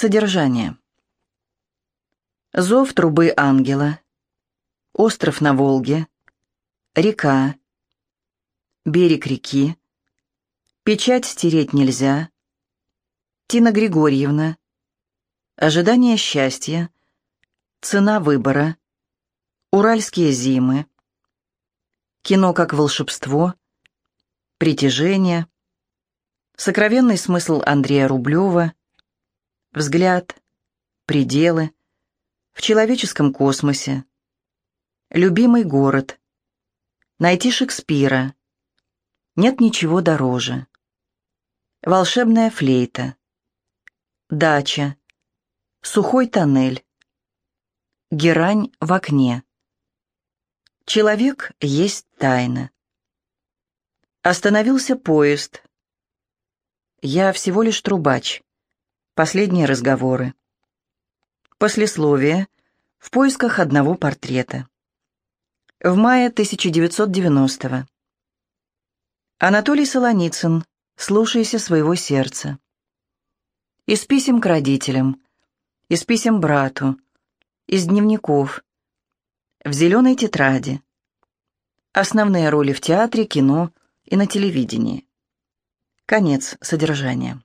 Содержание. Зов трубы ангела. Остров на Волге. Река. Берег реки. Печать стереть нельзя. Тина Григорьевна. Ожидание счастья. Цена выбора. Уральские зимы. Кино как волшебство. Притяжение. Сокровенный смысл Андрея Рублева. Взгляд. Пределы. В человеческом космосе. Любимый город. Найти Шекспира. Нет ничего дороже. Волшебная флейта. Дача. Сухой тоннель. Герань в окне. Человек есть тайна. Остановился поезд. Я всего лишь трубач. Последние разговоры. Послесловие. В поисках одного портрета. В мае 1990 -го. Анатолий Солоницын. Слушайся своего сердца. Из писем к родителям. Из писем брату. Из дневников. В зеленой тетради. Основные роли в театре, кино и на телевидении. Конец содержания.